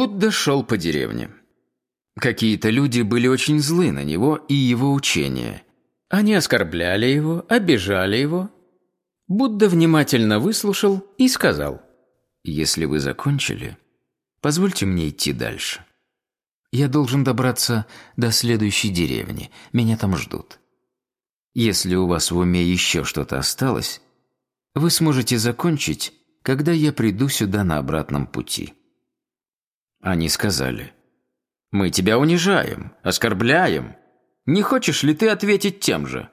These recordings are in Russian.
Будда шел по деревне. Какие-то люди были очень злы на него и его учение. Они оскорбляли его, обижали его. Будда внимательно выслушал и сказал, «Если вы закончили, позвольте мне идти дальше. Я должен добраться до следующей деревни, меня там ждут. Если у вас в уме еще что-то осталось, вы сможете закончить, когда я приду сюда на обратном пути». Они сказали, «Мы тебя унижаем, оскорбляем. Не хочешь ли ты ответить тем же?»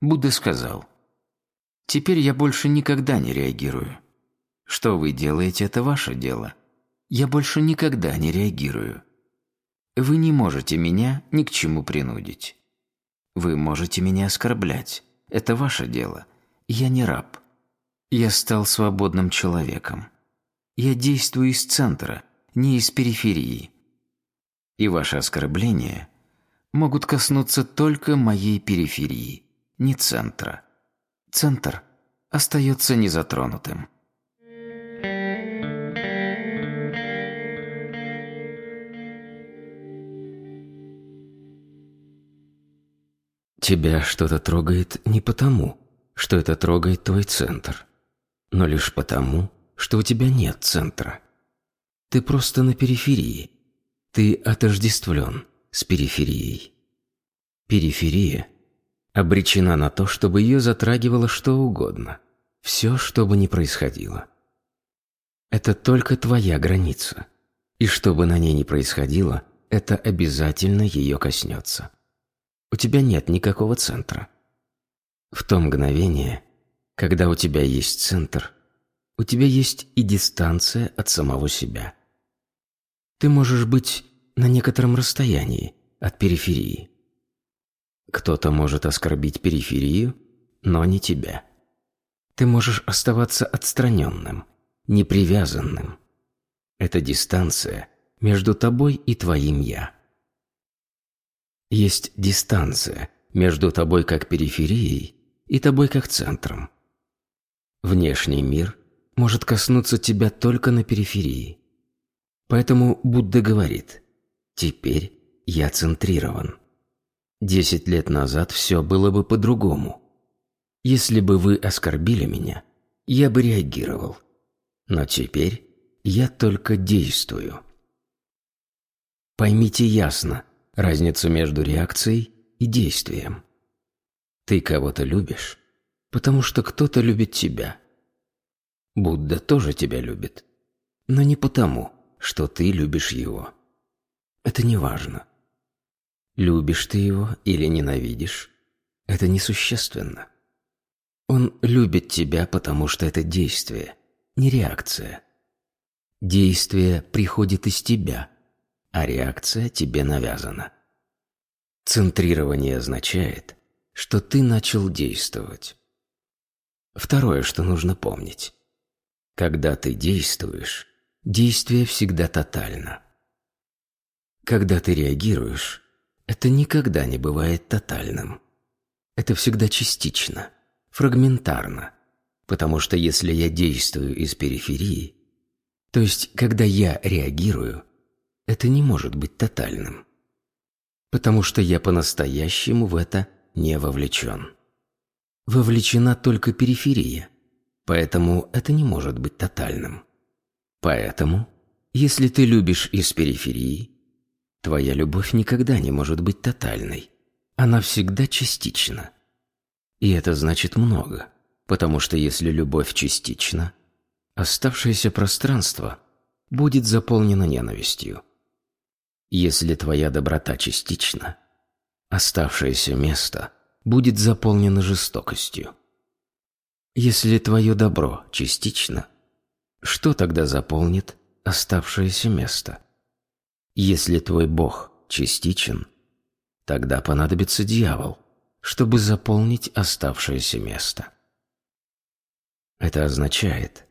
Будда сказал, «Теперь я больше никогда не реагирую. Что вы делаете, это ваше дело. Я больше никогда не реагирую. Вы не можете меня ни к чему принудить. Вы можете меня оскорблять. Это ваше дело. Я не раб. Я стал свободным человеком. Я действую из центра – не из периферии. И ваши оскорбления могут коснуться только моей периферии, не центра. Центр остается незатронутым. Тебя что-то трогает не потому, что это трогает твой центр, но лишь потому, что у тебя нет центра. Ты просто на периферии. Ты отождествлен с периферией. Периферия обречена на то, чтобы ее затрагивало что угодно. Все, что бы ни происходило. Это только твоя граница. И что бы на ней ни происходило, это обязательно ее коснется. У тебя нет никакого центра. В то мгновение, когда у тебя есть центр, у тебя есть и дистанция от самого себя. Ты можешь быть на некотором расстоянии от периферии. Кто-то может оскорбить периферию, но не тебя. Ты можешь оставаться отстраненным, непривязанным. Это дистанция между тобой и твоим «я». Есть дистанция между тобой как периферией и тобой как центром. Внешний мир может коснуться тебя только на периферии. Поэтому Будда говорит «Теперь я центрирован». Десять лет назад все было бы по-другому. Если бы вы оскорбили меня, я бы реагировал. Но теперь я только действую. Поймите ясно разницу между реакцией и действием. Ты кого-то любишь, потому что кто-то любит тебя. Будда тоже тебя любит, но не потому, что ты любишь его. Это не важно. Любишь ты его или ненавидишь, это несущественно. Он любит тебя, потому что это действие, не реакция. Действие приходит из тебя, а реакция тебе навязана. Центрирование означает, что ты начал действовать. Второе, что нужно помнить. Когда ты действуешь, действие всегда тотально. Когда ты реагируешь, это никогда не бывает тотальным. Это всегда частично, фрагментарно, потому что если я действую из периферии, то есть когда я реагирую, это не может быть тотальным, потому что я по-настоящему в это не вовлечен. Вовлечена только периферия, поэтому это не может быть тотальным. Поэтому, если ты любишь из периферии, твоя любовь никогда не может быть тотальной. Она всегда частична. И это значит много, потому что если любовь частична, оставшееся пространство будет заполнено ненавистью. Если твоя доброта частична, оставшееся место будет заполнено жестокостью. Если твое добро частично – что тогда заполнит оставшееся место? Если твой Бог частичен, тогда понадобится дьявол, чтобы заполнить оставшееся место. Это означает,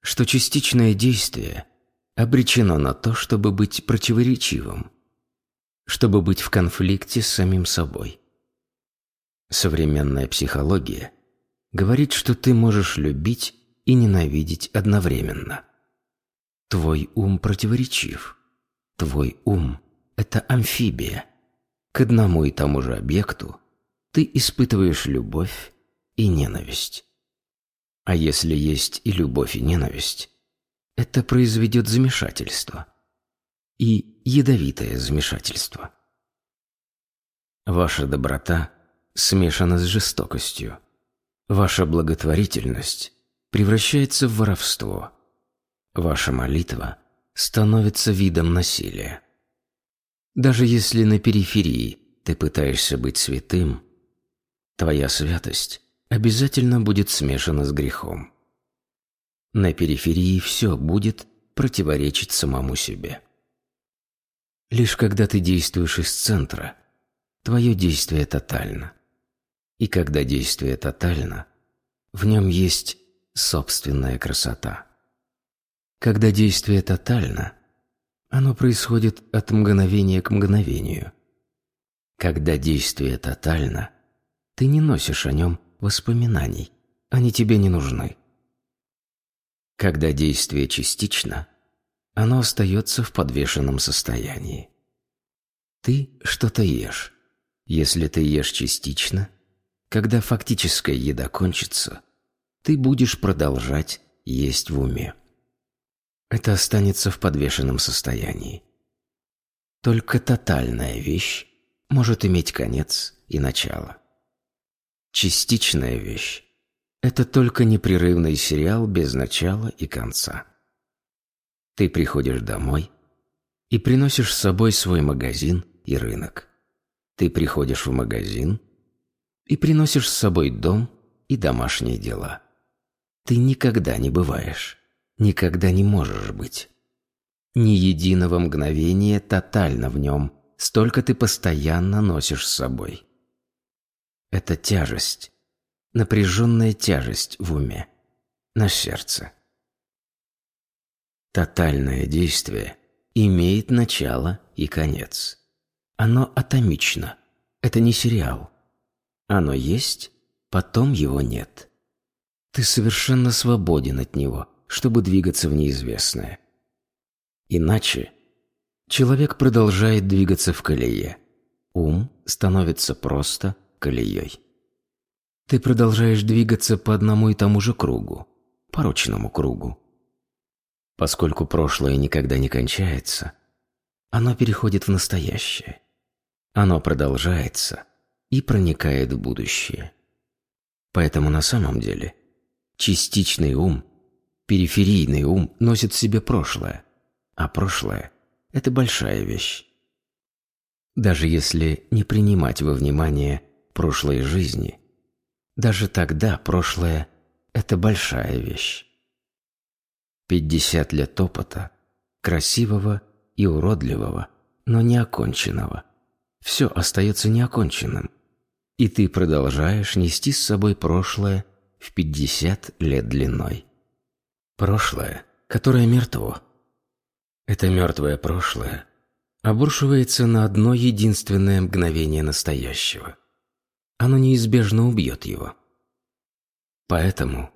что частичное действие обречено на то, чтобы быть противоречивым, чтобы быть в конфликте с самим собой. Современная психология говорит, что ты можешь любить и ненавидеть одновременно. Твой ум противоречив. Твой ум – это амфибия. К одному и тому же объекту ты испытываешь любовь и ненависть. А если есть и любовь, и ненависть, это произведет замешательство. И ядовитое замешательство. Ваша доброта смешана с жестокостью. Ваша благотворительность превращается в воровство. Ваша молитва становится видом насилия. Даже если на периферии ты пытаешься быть святым, твоя святость обязательно будет смешана с грехом. На периферии все будет противоречить самому себе. Лишь когда ты действуешь из центра, твое действие тотально. И когда действие тотально, в нем есть собственная красота. Когда действие тотально, оно происходит от мгновения к мгновению. Когда действие тотально, ты не носишь о нем воспоминаний, они тебе не нужны. Когда действие частично, оно остается в подвешенном состоянии. Ты что-то ешь. Если ты ешь частично, когда фактическая еда кончится, ты будешь продолжать есть в уме. Это останется в подвешенном состоянии. Только тотальная вещь может иметь конец и начало. Частичная вещь – это только непрерывный сериал без начала и конца. Ты приходишь домой и приносишь с собой свой магазин и рынок. Ты приходишь в магазин и приносишь с собой дом и домашние дела. Ты никогда не бываешь, никогда не можешь быть. Ни единого мгновения тотально в нем, столько ты постоянно носишь с собой. Это тяжесть, напряженная тяжесть в уме, на сердце. Тотальное действие имеет начало и конец. Оно атомично. Это не сериал. Оно есть, потом его нет. Ты совершенно свободен от него, чтобы двигаться в неизвестное. Иначе человек продолжает двигаться в колее. Ум становится просто колеей. Ты продолжаешь двигаться по одному и тому же кругу, порочному кругу. Поскольку прошлое никогда не кончается, оно переходит в настоящее. Оно продолжается и проникает в будущее. Поэтому на самом деле частичный ум, периферийный ум носит в себе прошлое, а прошлое – это большая вещь. Даже если не принимать во внимание прошлой жизни, даже тогда прошлое – это большая вещь. Пятьдесят лет опыта, красивого и уродливого, но не оконченного. Все остается неоконченным, и ты продолжаешь нести с собой прошлое в пятьдесят лет длиной. Прошлое, которое мертво. Это мертвое прошлое обрушивается на одно единственное мгновение настоящего оно неизбежно убьет его. Поэтому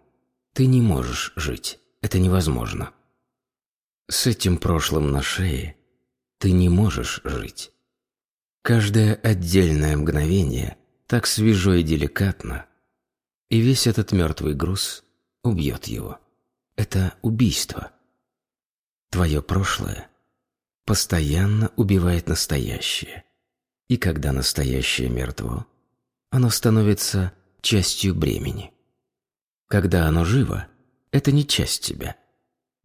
ты не можешь жить, это невозможно. С этим прошлым на шее ты не можешь жить. Каждое отдельное мгновение так свежо и деликатно, и весь этот мертвый груз убьет его. Это убийство. Твое прошлое постоянно убивает настоящее. И когда настоящее мертво, оно становится частью бремени. Когда оно живо, это не часть тебя.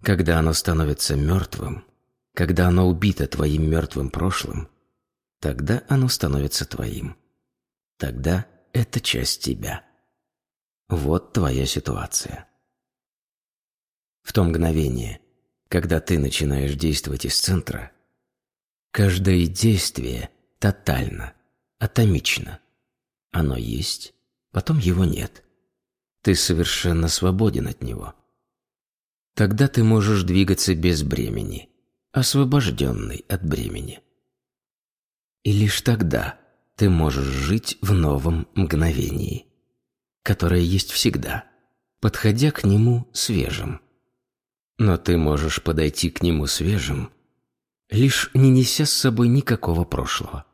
Когда оно становится мертвым, когда оно убито твоим мертвым прошлым, тогда оно становится твоим. Тогда это часть тебя. Вот твоя ситуация. В то мгновение, когда ты начинаешь действовать из центра, каждое действие тотально, атомично – оно есть, потом его нет. Ты совершенно свободен от него. Тогда ты можешь двигаться без бремени, освобожденный от бремени. И лишь тогда ты можешь жить в новом мгновении, которое есть всегда, подходя к нему свежим. Но ты можешь подойти к нему свежим, лишь не неся с собой никакого прошлого.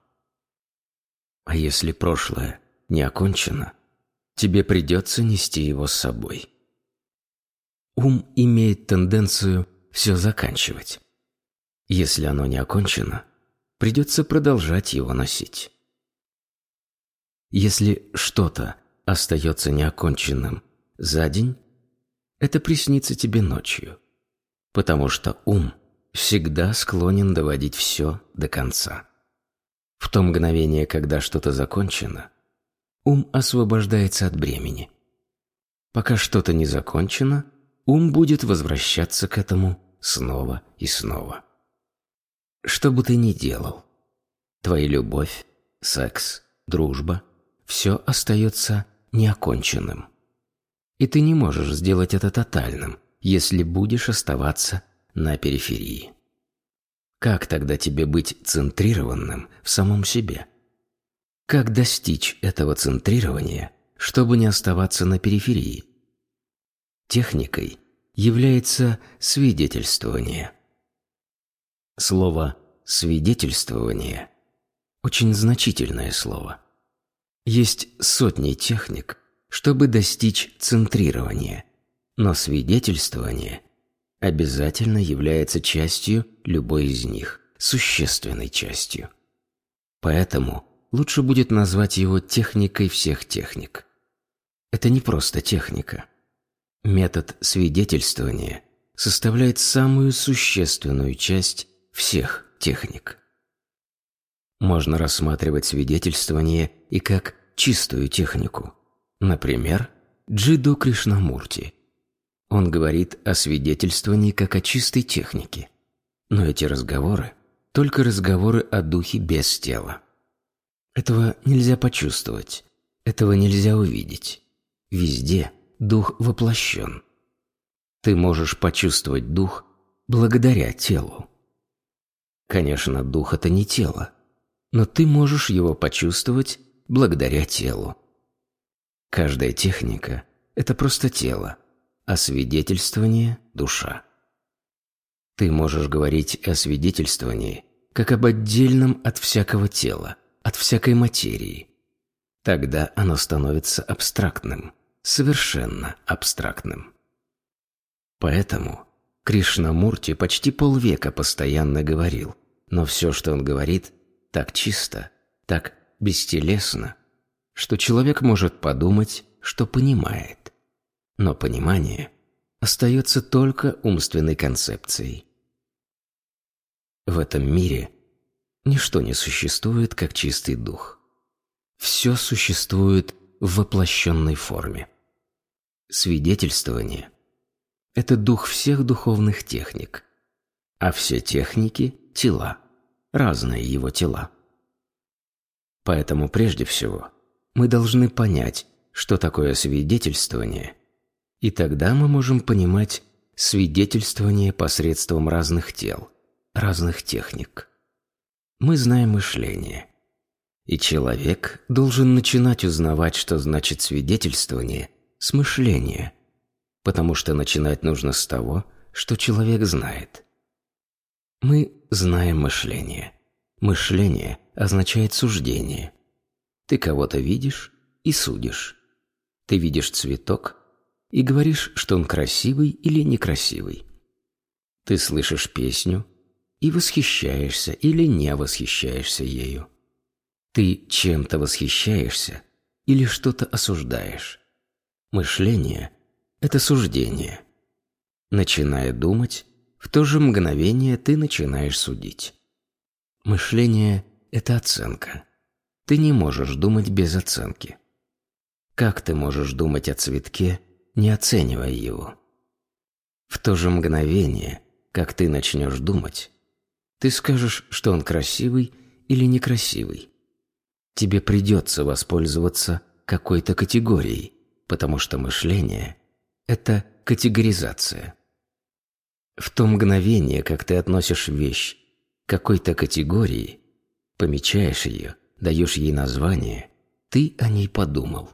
А если прошлое не окончено, тебе придется нести его с собой. Ум имеет тенденцию все заканчивать. Если оно не окончено, придется продолжать его носить. Если что-то остается неоконченным за день, это приснится тебе ночью, потому что ум всегда склонен доводить все до конца. В то мгновение, когда что-то закончено, ум освобождается от бремени. Пока что-то не закончено, ум будет возвращаться к этому снова и снова. Что бы ты ни делал, твоя любовь, секс, дружба – все остается неоконченным. И ты не можешь сделать это тотальным, если будешь оставаться на периферии. Как тогда тебе быть центрированным в самом себе? Как достичь этого центрирования, чтобы не оставаться на периферии? Техникой является свидетельствование. Слово «свидетельствование» – очень значительное слово. Есть сотни техник, чтобы достичь центрирования, но свидетельствование обязательно является частью любой из них, существенной частью. Поэтому лучше будет назвать его техникой всех техник. Это не просто техника. Метод свидетельствования составляет самую существенную часть всех техник. Можно рассматривать свидетельствование и как чистую технику. Например, Джиду Кришнамурти – он говорит о свидетельствовании как о чистой технике. Но эти разговоры – только разговоры о духе без тела. Этого нельзя почувствовать, этого нельзя увидеть. Везде дух воплощен. Ты можешь почувствовать дух благодаря телу. Конечно, дух – это не тело, но ты можешь его почувствовать благодаря телу. Каждая техника – это просто тело – а свидетельствование – душа. Ты можешь говорить о свидетельствовании как об отдельном от всякого тела, от всякой материи. Тогда оно становится абстрактным, совершенно абстрактным. Поэтому Кришнамурти почти полвека постоянно говорил, но все, что он говорит, так чисто, так бестелесно, что человек может подумать, что понимает. Но понимание остается только умственной концепцией. В этом мире ничто не существует как чистый дух. Все существует в воплощенной форме. Свидетельствование – это дух всех духовных техник, а все техники – тела, разные его тела. Поэтому прежде всего мы должны понять, что такое свидетельствование и тогда мы можем понимать свидетельствование посредством разных тел, разных техник. Мы знаем мышление. И человек должен начинать узнавать, что значит свидетельствование, с мышления, потому что начинать нужно с того, что человек знает. Мы знаем мышление. Мышление означает суждение. Ты кого-то видишь и судишь. Ты видишь цветок и говоришь, что он красивый или некрасивый. Ты слышишь песню и восхищаешься или не восхищаешься ею. Ты чем-то восхищаешься или что-то осуждаешь. Мышление – это суждение. Начиная думать, в то же мгновение ты начинаешь судить. Мышление – это оценка. Ты не можешь думать без оценки. Как ты можешь думать о цветке, не оценивая его. В то же мгновение, как ты начнешь думать, ты скажешь, что он красивый или некрасивый. Тебе придется воспользоваться какой-то категорией, потому что мышление – это категоризация. В то мгновение, как ты относишь вещь к какой-то категории, помечаешь ее, даешь ей название, ты о ней подумал.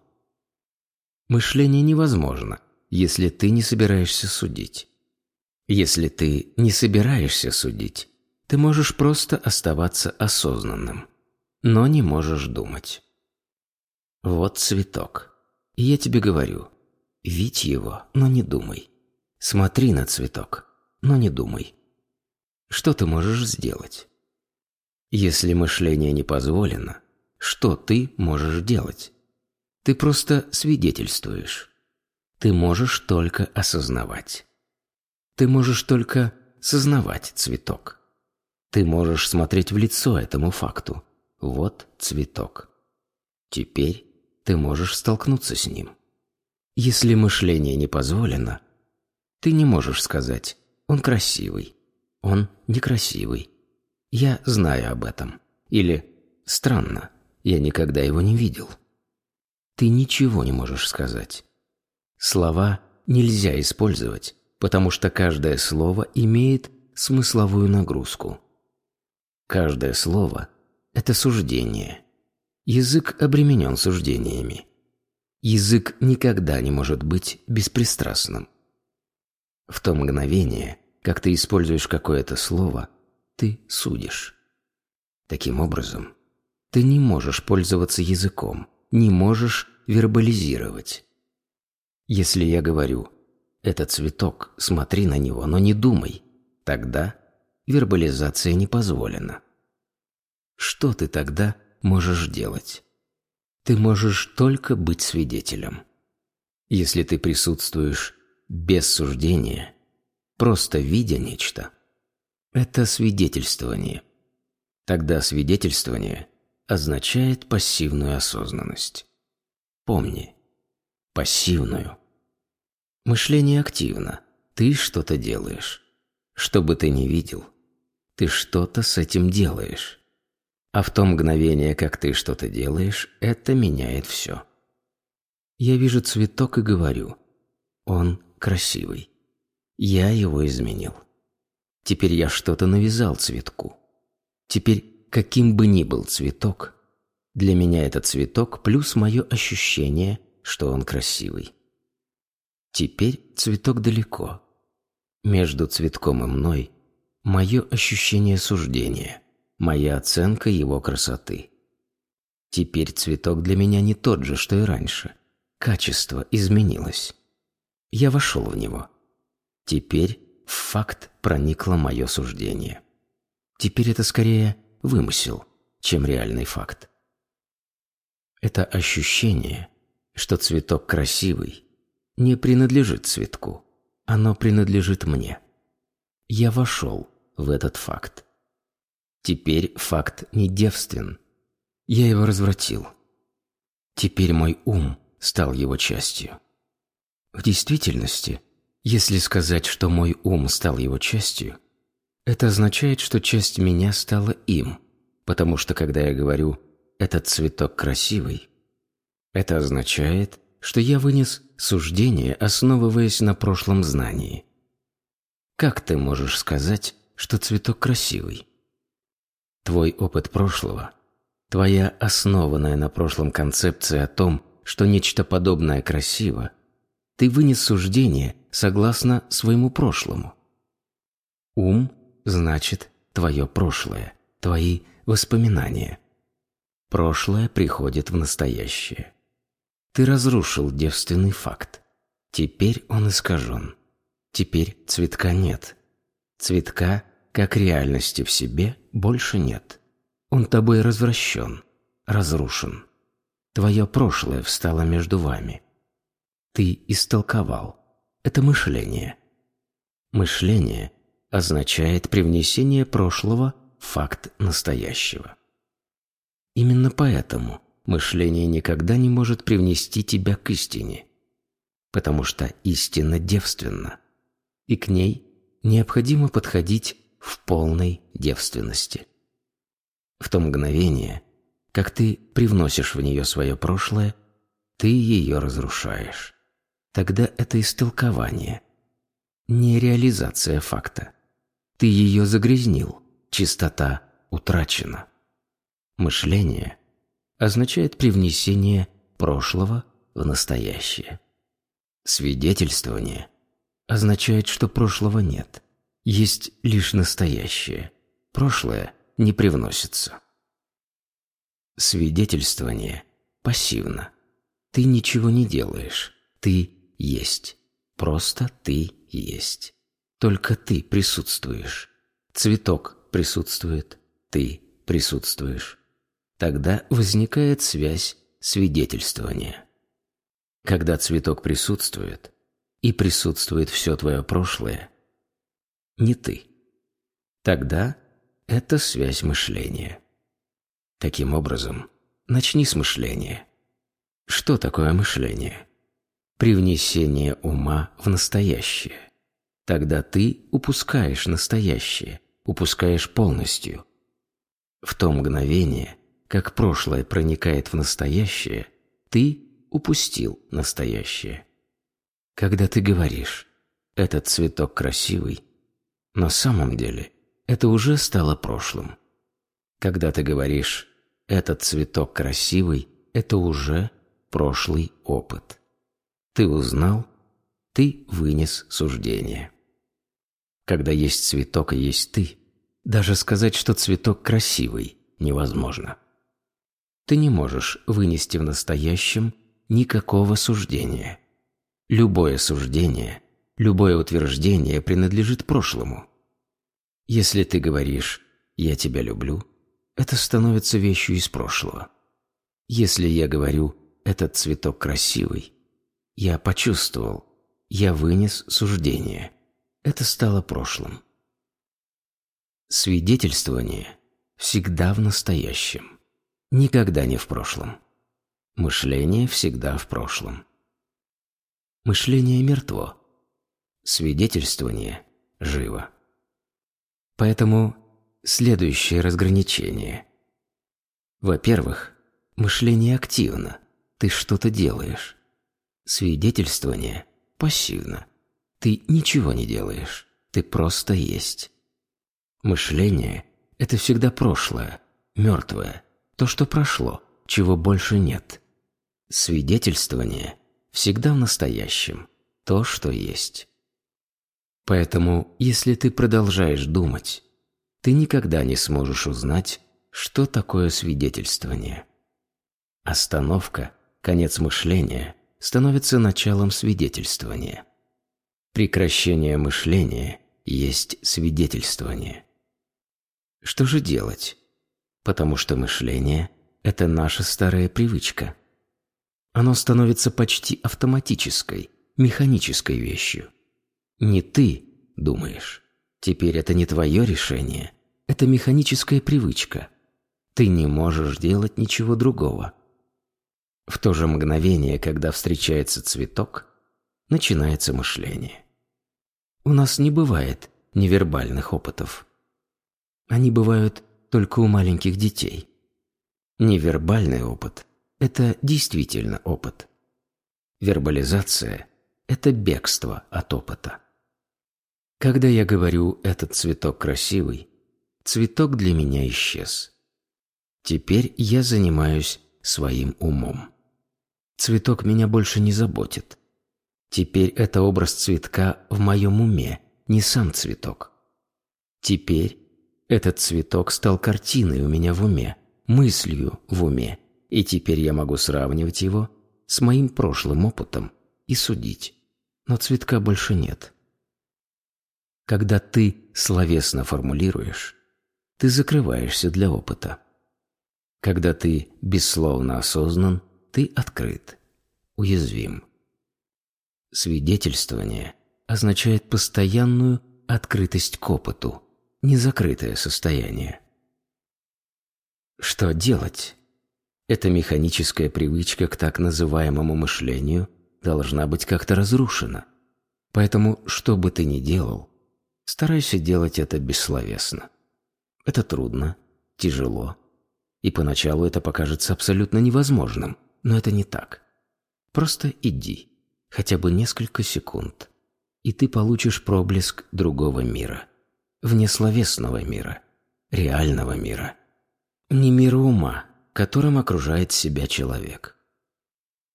Мышление невозможно, если ты не собираешься судить. Если ты не собираешься судить, ты можешь просто оставаться осознанным, но не можешь думать. Вот цветок. И я тебе говорю, видь его, но не думай. Смотри на цветок, но не думай. Что ты можешь сделать? Если мышление не позволено, что ты можешь делать? Ты просто свидетельствуешь. Ты можешь только осознавать. Ты можешь только сознавать цветок. Ты можешь смотреть в лицо этому факту. Вот цветок. Теперь ты можешь столкнуться с ним. Если мышление не позволено, ты не можешь сказать «он красивый», «он некрасивый». Я знаю об этом. Или «странно, я никогда его не видел». Ты ничего не можешь сказать. Слова нельзя использовать, потому что каждое слово имеет смысловую нагрузку. Каждое слово – это суждение. Язык обременен суждениями. Язык никогда не может быть беспристрастным. В то мгновение, как ты используешь какое-то слово, ты судишь. Таким образом, ты не можешь пользоваться языком, не можешь вербализировать. Если я говорю «этот цветок, смотри на него, но не думай», тогда вербализация не позволена. Что ты тогда можешь делать? Ты можешь только быть свидетелем. Если ты присутствуешь без суждения, просто видя нечто, это свидетельствование. Тогда свидетельствование означает пассивную осознанность. Помни, пассивную. Мышление активно. Ты что-то делаешь. Что бы ты ни видел, ты что-то с этим делаешь. А в то мгновение, как ты что-то делаешь, это меняет все. Я вижу цветок и говорю, он красивый. Я его изменил. Теперь я что-то навязал цветку. Теперь, каким бы ни был цветок, для меня это цветок плюс мое ощущение, что он красивый. Теперь цветок далеко. Между цветком и мной мое ощущение суждения моя оценка его красоты. Теперь цветок для меня не тот же, что и раньше. Качество изменилось. Я вошел в него. Теперь в факт проникло мое суждение. Теперь это скорее вымысел, чем реальный факт. Это ощущение, что цветок красивый, не принадлежит цветку. Оно принадлежит мне. Я вошел в этот факт. Теперь факт не девствен. Я его развратил. Теперь мой ум стал его частью. В действительности, если сказать, что мой ум стал его частью, это означает, что часть меня стала им, потому что когда я говорю «этот цветок красивый», это означает, что я вынес суждение, основываясь на прошлом знании. Как ты можешь сказать, что цветок красивый? Твой опыт прошлого, твоя основанная на прошлом концепция о том, что нечто подобное красиво, ты вынес суждение согласно своему прошлому. Ум значит твое прошлое, твои воспоминания. Прошлое приходит в настоящее. Ты разрушил девственный факт. Теперь он искажен. Теперь цветка нет. Цветка как реальности в себе больше нет. Он тобой развращен, разрушен. Твое прошлое встало между вами. Ты истолковал. Это мышление. Мышление означает привнесение прошлого в факт настоящего. Именно поэтому мышление никогда не может привнести тебя к истине, потому что истина девственна, и к ней необходимо подходить в полной девственности. В то мгновение, как ты привносишь в нее свое прошлое, ты ее разрушаешь. Тогда это истолкование, не реализация факта. Ты ее загрязнил, чистота утрачена. Мышление означает привнесение прошлого в настоящее. Свидетельствование означает, что прошлого нет – Есть лишь настоящее. Прошлое не привносится. Свидетельствование пассивно. Ты ничего не делаешь. Ты есть. Просто ты есть. Только ты присутствуешь. Цветок присутствует. Ты присутствуешь. Тогда возникает связь свидетельствования. Когда цветок присутствует, и присутствует все твое прошлое, не ты. Тогда это связь мышления. Таким образом, начни с мышления. Что такое мышление? Привнесение ума в настоящее. Тогда ты упускаешь настоящее, упускаешь полностью. В то мгновение, как прошлое проникает в настоящее, ты упустил настоящее. Когда ты говоришь «этот цветок красивый», на самом деле это уже стало прошлым. Когда ты говоришь «этот цветок красивый», это уже прошлый опыт. Ты узнал, ты вынес суждение. Когда есть цветок и есть ты, даже сказать, что цветок красивый, невозможно. Ты не можешь вынести в настоящем никакого суждения. Любое суждение, любое утверждение принадлежит прошлому. Если ты говоришь «я тебя люблю», это становится вещью из прошлого. Если я говорю «этот цветок красивый», я почувствовал, я вынес суждение. Это стало прошлым. Свидетельствование всегда в настоящем, никогда не в прошлом. Мышление всегда в прошлом. Мышление мертво. Свидетельствование живо. Поэтому следующее разграничение. Во-первых, мышление активно. Ты что-то делаешь. Свидетельствование пассивно. Ты ничего не делаешь. Ты просто есть. Мышление – это всегда прошлое, мертвое, то, что прошло, чего больше нет. Свидетельствование всегда в настоящем, то, что есть. Поэтому, если ты продолжаешь думать, ты никогда не сможешь узнать, что такое свидетельствование. Остановка, конец мышления, становится началом свидетельствования. Прекращение мышления есть свидетельствование. Что же делать? Потому что мышление – это наша старая привычка – оно становится почти автоматической, механической вещью. Не ты думаешь. Теперь это не твое решение. Это механическая привычка. Ты не можешь делать ничего другого. В то же мгновение, когда встречается цветок, начинается мышление. У нас не бывает невербальных опытов. Они бывают только у маленьких детей. Невербальный опыт это действительно опыт. Вербализация – это бегство от опыта. Когда я говорю «этот цветок красивый», цветок для меня исчез. Теперь я занимаюсь своим умом. Цветок меня больше не заботит. Теперь это образ цветка в моем уме, не сам цветок. Теперь этот цветок стал картиной у меня в уме, мыслью в уме, и теперь я могу сравнивать его с моим прошлым опытом и судить. Но цветка больше нет. Когда ты словесно формулируешь, ты закрываешься для опыта. Когда ты бессловно осознан, ты открыт, уязвим. Свидетельствование означает постоянную открытость к опыту, незакрытое состояние. Что делать? Эта механическая привычка к так называемому мышлению должна быть как-то разрушена. Поэтому, что бы ты ни делал, старайся делать это бессловесно. Это трудно, тяжело, и поначалу это покажется абсолютно невозможным, но это не так. Просто иди, хотя бы несколько секунд, и ты получишь проблеск другого мира, внесловесного мира, реального мира, не мира ума, которым окружает себя человек.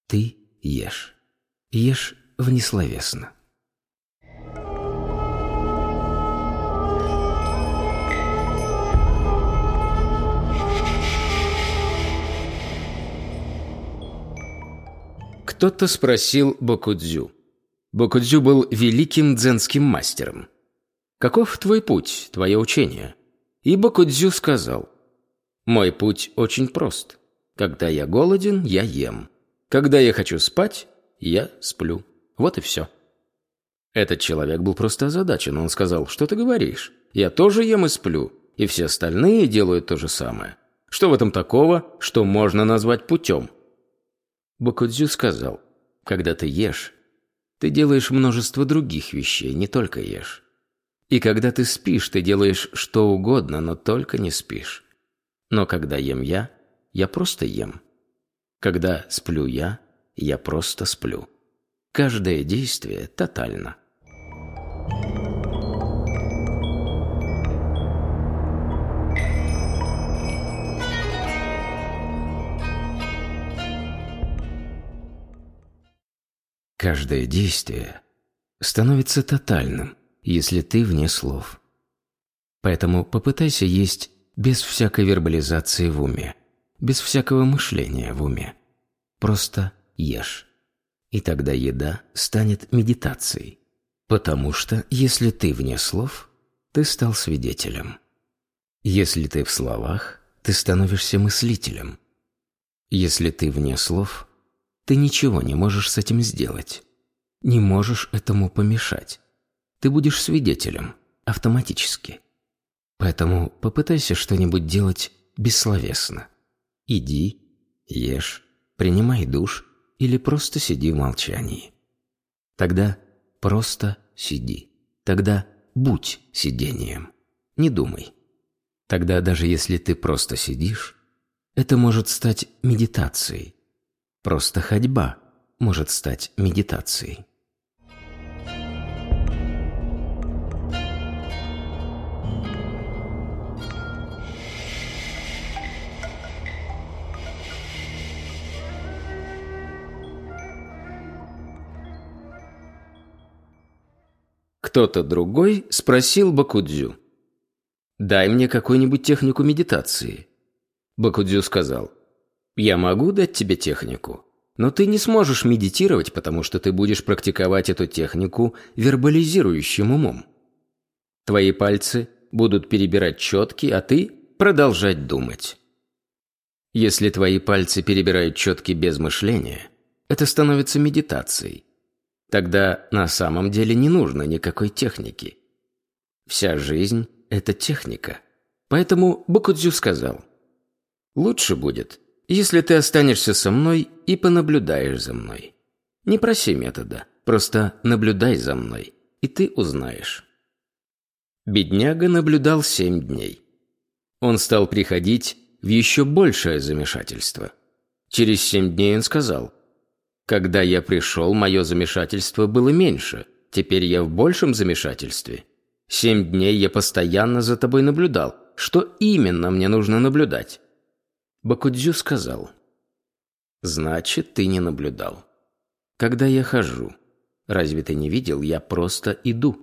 Ты ешь. Ешь внесловесно. Кто-то спросил Бокудзю. Бокудзю был великим дзенским мастером. «Каков твой путь, твое учение?» И Бокудзю сказал, «Мой путь очень прост. Когда я голоден, я ем. Когда я хочу спать, я сплю. Вот и все». Этот человек был просто озадачен. Он сказал, «Что ты говоришь? Я тоже ем и сплю, и все остальные делают то же самое. Что в этом такого, что можно назвать путем?» Бокудзю сказал, «Когда ты ешь, ты делаешь множество других вещей, не только ешь. И когда ты спишь, ты делаешь что угодно, но только не спишь. Но когда ем я, я просто ем. Когда сплю я, я просто сплю. Каждое действие тотально. Каждое действие становится тотальным, если ты вне слов. Поэтому попытайся есть без всякой вербализации в уме, без всякого мышления в уме. Просто ешь. И тогда еда станет медитацией. Потому что, если ты вне слов, ты стал свидетелем. Если ты в словах, ты становишься мыслителем. Если ты вне слов, ты ничего не можешь с этим сделать. Не можешь этому помешать. Ты будешь свидетелем, автоматически. Поэтому попытайся что-нибудь делать бессловесно. Иди, ешь, принимай душ или просто сиди в молчании. Тогда просто сиди. Тогда будь сидением. Не думай. Тогда даже если ты просто сидишь, это может стать медитацией, Просто ходьба может стать медитацией. Кто-то другой спросил Бакудзю. «Дай мне какую-нибудь технику медитации». Бакудзю сказал. Я могу дать тебе технику, но ты не сможешь медитировать, потому что ты будешь практиковать эту технику вербализирующим умом. Твои пальцы будут перебирать четки, а ты продолжать думать. Если твои пальцы перебирают четки без мышления, это становится медитацией. Тогда на самом деле не нужно никакой техники. Вся жизнь – это техника. Поэтому Бакудзю сказал, «Лучше будет, если ты останешься со мной и понаблюдаешь за мной. Не проси метода, просто наблюдай за мной, и ты узнаешь. Бедняга наблюдал семь дней. Он стал приходить в еще большее замешательство. Через семь дней он сказал, «Когда я пришел, мое замешательство было меньше, теперь я в большем замешательстве. Семь дней я постоянно за тобой наблюдал. Что именно мне нужно наблюдать?» Бакудзю сказал, «Значит, ты не наблюдал. Когда я хожу, разве ты не видел, я просто иду.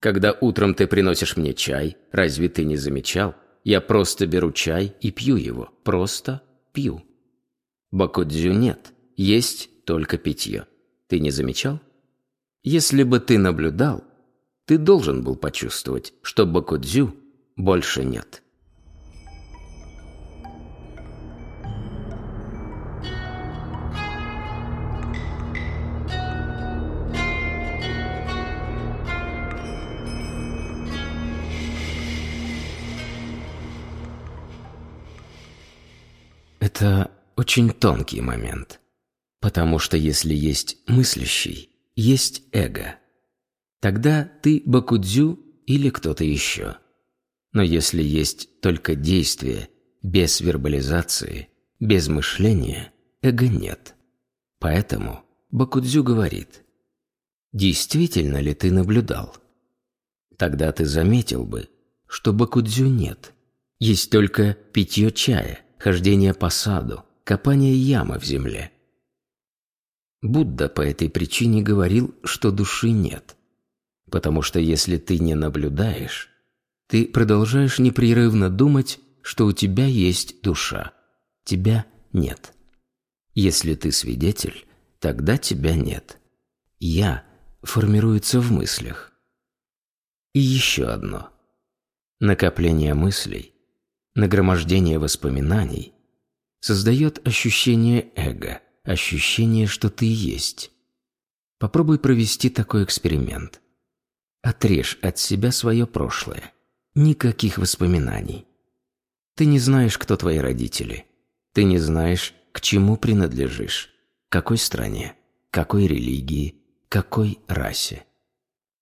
Когда утром ты приносишь мне чай, разве ты не замечал, я просто беру чай и пью его, просто пью. Бакудзю нет, есть только питье. Ты не замечал? Если бы ты наблюдал, ты должен был почувствовать, что Бакудзю больше нет». Это очень тонкий момент. Потому что если есть мыслящий, есть эго. Тогда ты Бакудзю или кто-то еще. Но если есть только действие, без вербализации, без мышления, эго нет. Поэтому Бакудзю говорит, действительно ли ты наблюдал? Тогда ты заметил бы, что Бакудзю нет. Есть только питье чая – хождение по саду, копание ямы в земле. Будда по этой причине говорил, что души нет. Потому что если ты не наблюдаешь, ты продолжаешь непрерывно думать, что у тебя есть душа. Тебя нет. Если ты свидетель, тогда тебя нет. «Я» формируется в мыслях. И еще одно. Накопление мыслей, нагромождение воспоминаний создает ощущение эго, ощущение, что ты есть. Попробуй провести такой эксперимент. Отрежь от себя свое прошлое. Никаких воспоминаний. Ты не знаешь, кто твои родители. Ты не знаешь, к чему принадлежишь, какой стране, какой религии, какой расе.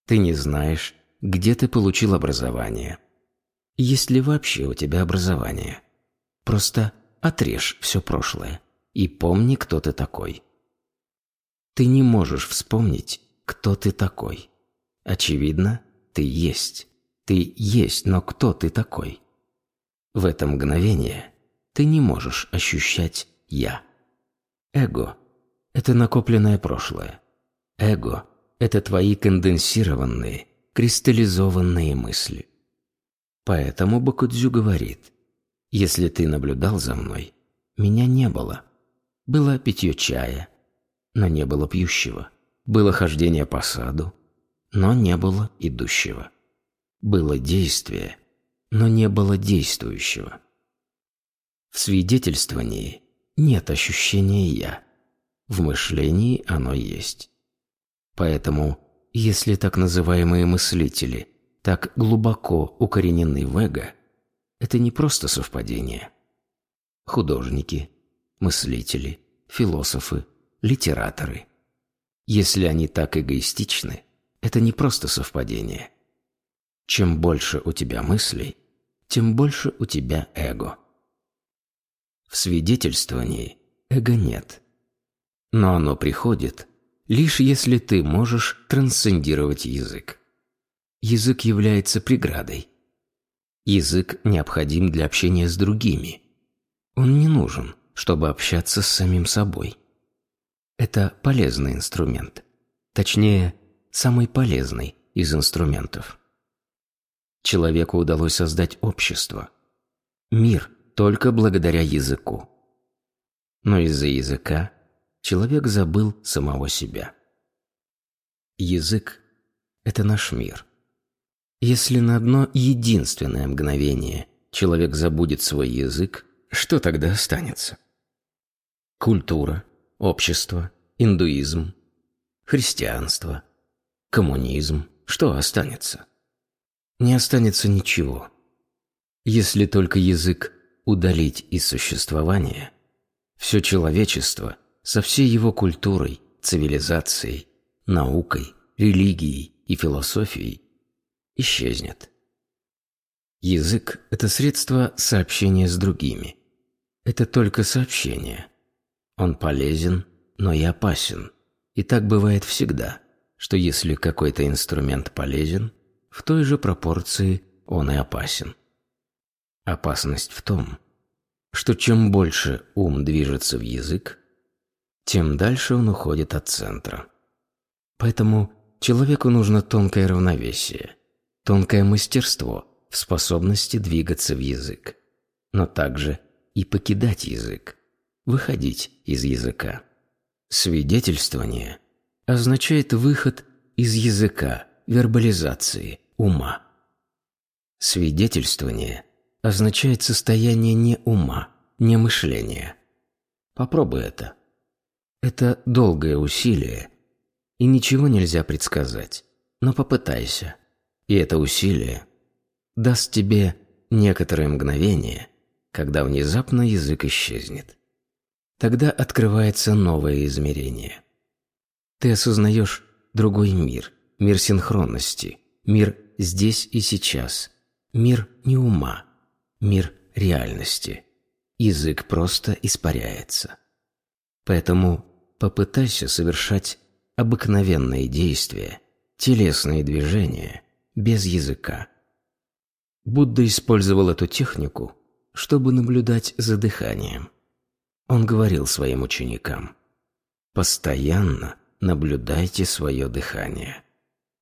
Ты не знаешь, где ты получил образование. Есть ли вообще у тебя образование? Просто отрежь все прошлое и помни, кто ты такой. Ты не можешь вспомнить, кто ты такой. Очевидно, ты есть. Ты есть, но кто ты такой? В это мгновение ты не можешь ощущать «я». Эго – это накопленное прошлое. Эго – это твои конденсированные, кристаллизованные мысли. Поэтому Бакудзю говорит, если ты наблюдал за мной, меня не было. Было питье чая, но не было пьющего. Было хождение по саду, но не было идущего. Было действие, но не было действующего. В свидетельствовании нет ощущения «я». В мышлении оно есть. Поэтому, если так называемые мыслители так глубоко укоренены в эго, это не просто совпадение. Художники, мыслители, философы, литераторы. Если они так эгоистичны, это не просто совпадение. Чем больше у тебя мыслей, тем больше у тебя эго. В свидетельствовании эго нет. Но оно приходит лишь если ты можешь трансцендировать язык. Язык является преградой. Язык необходим для общения с другими. Он не нужен, чтобы общаться с самим собой. Это полезный инструмент. Точнее, самый полезный из инструментов. Человеку удалось создать общество. Мир только благодаря языку. Но из-за языка человек забыл самого себя. Язык – это наш мир. Если на одно единственное мгновение человек забудет свой язык, что тогда останется? Культура, общество, индуизм, христианство, коммунизм – что останется? Не останется ничего. Если только язык удалить из существования, все человечество – со всей его культурой, цивилизацией, наукой, религией и философией исчезнет. Язык – это средство сообщения с другими. Это только сообщение. Он полезен, но и опасен. И так бывает всегда, что если какой-то инструмент полезен, в той же пропорции он и опасен. Опасность в том, что чем больше ум движется в язык, тем дальше он уходит от центра. Поэтому человеку нужно тонкое равновесие, тонкое мастерство в способности двигаться в язык, но также и покидать язык, выходить из языка. Свидетельствование означает выход из языка, вербализации, ума. Свидетельствование означает состояние не ума, не мышления. Попробуй это. Это долгое усилие, и ничего нельзя предсказать. Но попытайся. И это усилие даст тебе некоторое мгновение, когда внезапно язык исчезнет. Тогда открывается новое измерение. Ты осознаешь другой мир, мир синхронности, мир здесь и сейчас, мир не ума, мир реальности. Язык просто испаряется. Поэтому попытайся совершать обыкновенные действия, телесные движения, без языка. Будда использовал эту технику, чтобы наблюдать за дыханием. Он говорил своим ученикам, «Постоянно наблюдайте свое дыхание.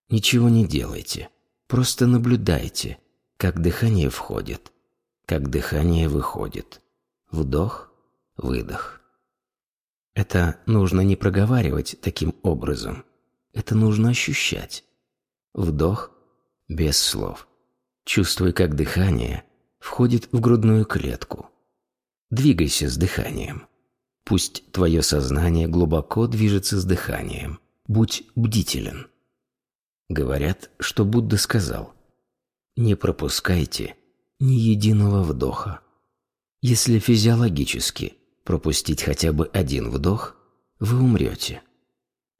Ничего не делайте, просто наблюдайте, как дыхание входит, как дыхание выходит. Вдох, выдох. Это нужно не проговаривать таким образом. Это нужно ощущать. Вдох без слов. Чувствуй, как дыхание входит в грудную клетку. Двигайся с дыханием. Пусть твое сознание глубоко движется с дыханием. Будь бдителен. Говорят, что Будда сказал, не пропускайте ни единого вдоха. Если физиологически пропустить хотя бы один вдох, вы умрете.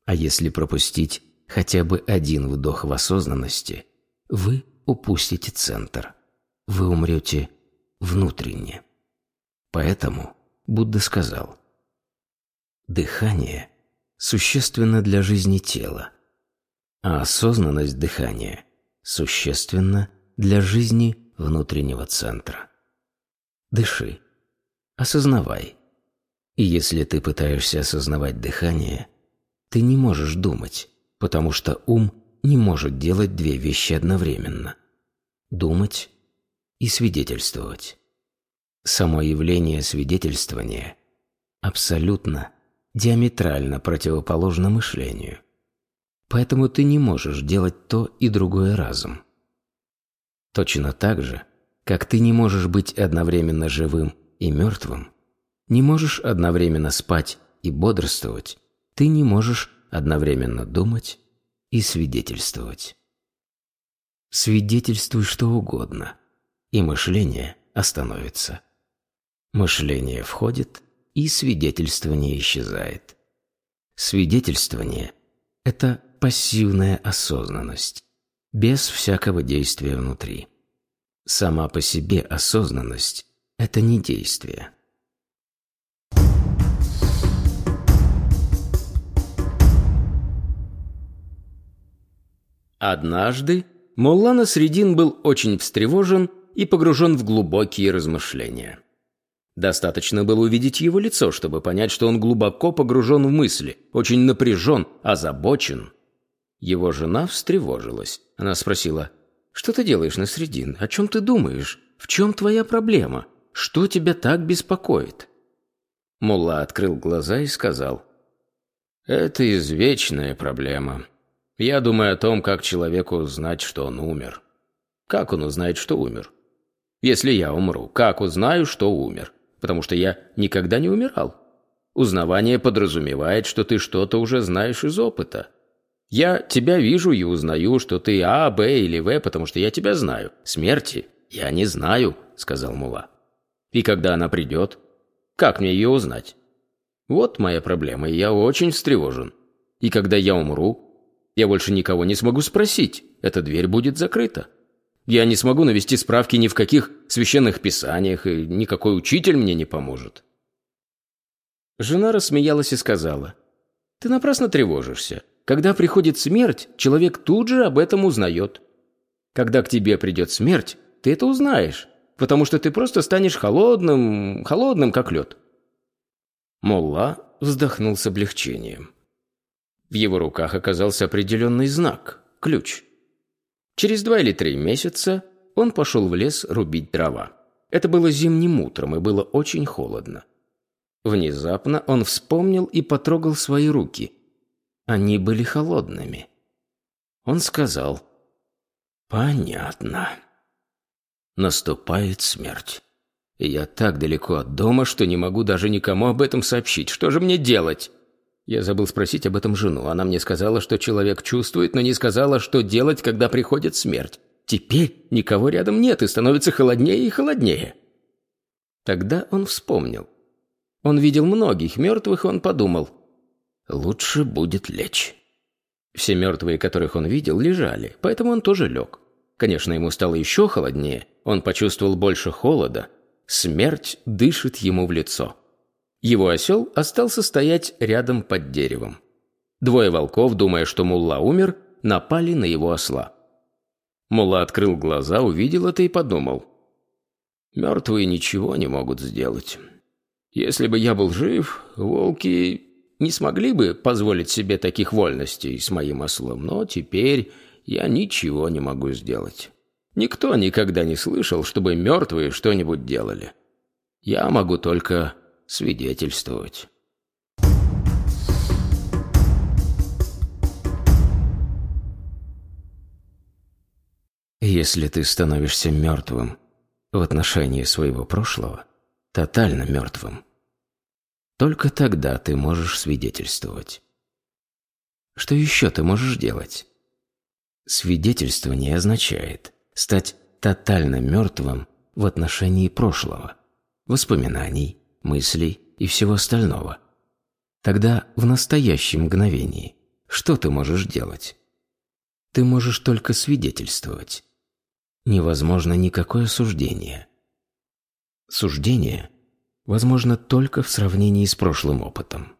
А если пропустить хотя бы один вдох в осознанности, вы упустите центр. Вы умрете внутренне. Поэтому Будда сказал, дыхание существенно для жизни тела, а осознанность дыхания существенна для жизни внутреннего центра. Дыши. Осознавай. И если ты пытаешься осознавать дыхание, ты не можешь думать, потому что ум не может делать две вещи одновременно – думать и свидетельствовать. Само явление свидетельствования абсолютно, диаметрально противоположно мышлению. Поэтому ты не можешь делать то и другое разом. Точно так же, как ты не можешь быть одновременно живым и мертвым, не можешь одновременно спать и бодрствовать, ты не можешь одновременно думать и свидетельствовать. Свидетельствуй что угодно, и мышление остановится. Мышление входит, и свидетельствование исчезает. Свидетельствование – это пассивная осознанность, без всякого действия внутри. Сама по себе осознанность – это не действие. Однажды Муллана Средин был очень встревожен и погружен в глубокие размышления. Достаточно было увидеть его лицо, чтобы понять, что он глубоко погружен в мысли, очень напряжен, озабочен. Его жена встревожилась. Она спросила, «Что ты делаешь, Насредин? О чем ты думаешь? В чем твоя проблема? Что тебя так беспокоит?» Мулла открыл глаза и сказал, «Это извечная проблема. Я думаю о том, как человеку узнать, что он умер. Как он узнает, что умер? Если я умру, как узнаю, что умер? Потому что я никогда не умирал. Узнавание подразумевает, что ты что-то уже знаешь из опыта. Я тебя вижу и узнаю, что ты А, Б или В, потому что я тебя знаю. Смерти я не знаю, сказал Мула. И когда она придет, как мне ее узнать? Вот моя проблема, и я очень встревожен. И когда я умру, я больше никого не смогу спросить. Эта дверь будет закрыта. Я не смогу навести справки ни в каких священных писаниях, и никакой учитель мне не поможет. Жена рассмеялась и сказала, «Ты напрасно тревожишься. Когда приходит смерть, человек тут же об этом узнает. Когда к тебе придет смерть, ты это узнаешь, потому что ты просто станешь холодным, холодным, как лед». Молла вздохнул с облегчением. В его руках оказался определенный знак – ключ. Через два или три месяца он пошел в лес рубить дрова. Это было зимним утром и было очень холодно. Внезапно он вспомнил и потрогал свои руки. Они были холодными. Он сказал «Понятно. Наступает смерть. Я так далеко от дома, что не могу даже никому об этом сообщить. Что же мне делать?» Я забыл спросить об этом жену. Она мне сказала, что человек чувствует, но не сказала, что делать, когда приходит смерть. Теперь никого рядом нет и становится холоднее и холоднее. Тогда он вспомнил. Он видел многих мертвых, он подумал, лучше будет лечь. Все мертвые, которых он видел, лежали, поэтому он тоже лег. Конечно, ему стало еще холоднее, он почувствовал больше холода. Смерть дышит ему в лицо. Его осел остался стоять рядом под деревом. Двое волков, думая, что Мулла умер, напали на его осла. Мулла открыл глаза, увидел это и подумал. «Мертвые ничего не могут сделать. Если бы я был жив, волки не смогли бы позволить себе таких вольностей с моим ослом, но теперь я ничего не могу сделать. Никто никогда не слышал, чтобы мертвые что-нибудь делали. Я могу только свидетельствовать. Если ты становишься мертвым в отношении своего прошлого, тотально мертвым, только тогда ты можешь свидетельствовать. Что еще ты можешь делать? Свидетельство не означает стать тотально мертвым в отношении прошлого, воспоминаний, мыслей и всего остального. Тогда в настоящем мгновении что ты можешь делать? Ты можешь только свидетельствовать. Невозможно никакое суждение. Суждение возможно только в сравнении с прошлым опытом.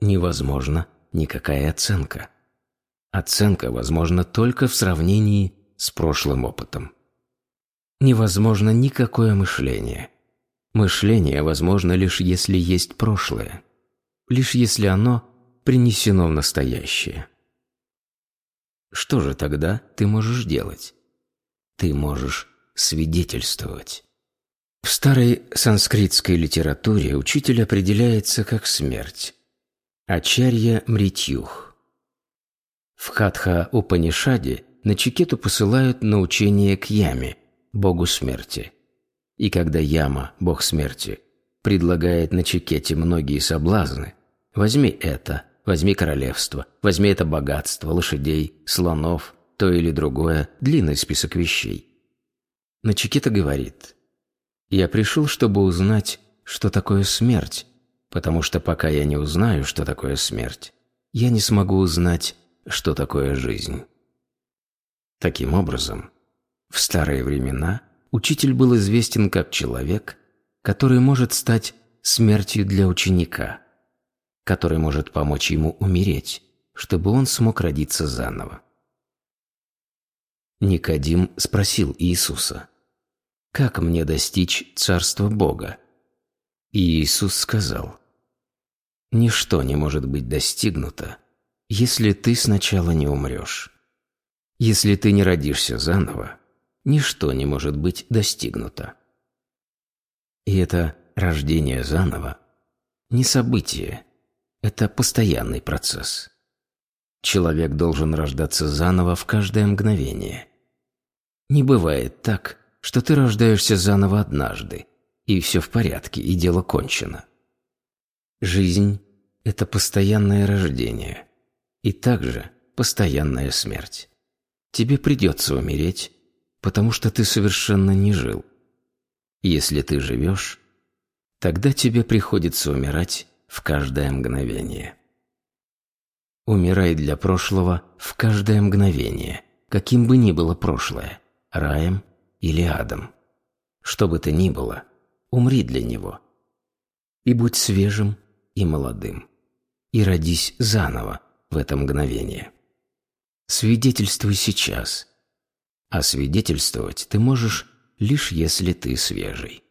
Невозможно никакая оценка. Оценка возможна только в сравнении с прошлым опытом. Невозможно никакое мышление. Мышление возможно лишь если есть прошлое, лишь если оно принесено в настоящее. Что же тогда ты можешь делать? Ты можешь свидетельствовать. В старой санскритской литературе учитель определяется как смерть. Ачарья Мритюх. В Хатха Упанишаде Начикету посылают на учение к Яме, богу смерти. И когда Яма, бог смерти, предлагает Начикете многие соблазны, возьми это, возьми королевство, возьми это богатство, лошадей, слонов, то или другое, длинный список вещей. Начикета говорит, «Я пришел, чтобы узнать, что такое смерть, потому что пока я не узнаю, что такое смерть, я не смогу узнать, что такое жизнь». Таким образом, в старые времена учитель был известен как человек, который может стать смертью для ученика, который может помочь ему умереть, чтобы он смог родиться заново. Никодим спросил Иисуса, «Как мне достичь Царства Бога?» И Иисус сказал, «Ничто не может быть достигнуто, если ты сначала не умрешь». Если ты не родишься заново, ничто не может быть достигнуто. И это рождение заново не событие, это постоянный процесс. Человек должен рождаться заново в каждое мгновение. Не бывает так, что ты рождаешься заново однажды, и все в порядке, и дело кончено. Жизнь – это постоянное рождение, и также постоянная смерть. Тебе придется умереть, потому что ты совершенно не жил. Если ты живешь, тогда тебе приходится умирать в каждое мгновение. Умирай для прошлого в каждое мгновение, каким бы ни было прошлое, раем или адом. Что бы то ни было, умри для него. И будь свежим и молодым. И родись заново в это мгновение. Свидетельствуй сейчас. А свидетельствовать ты можешь лишь если ты свежий.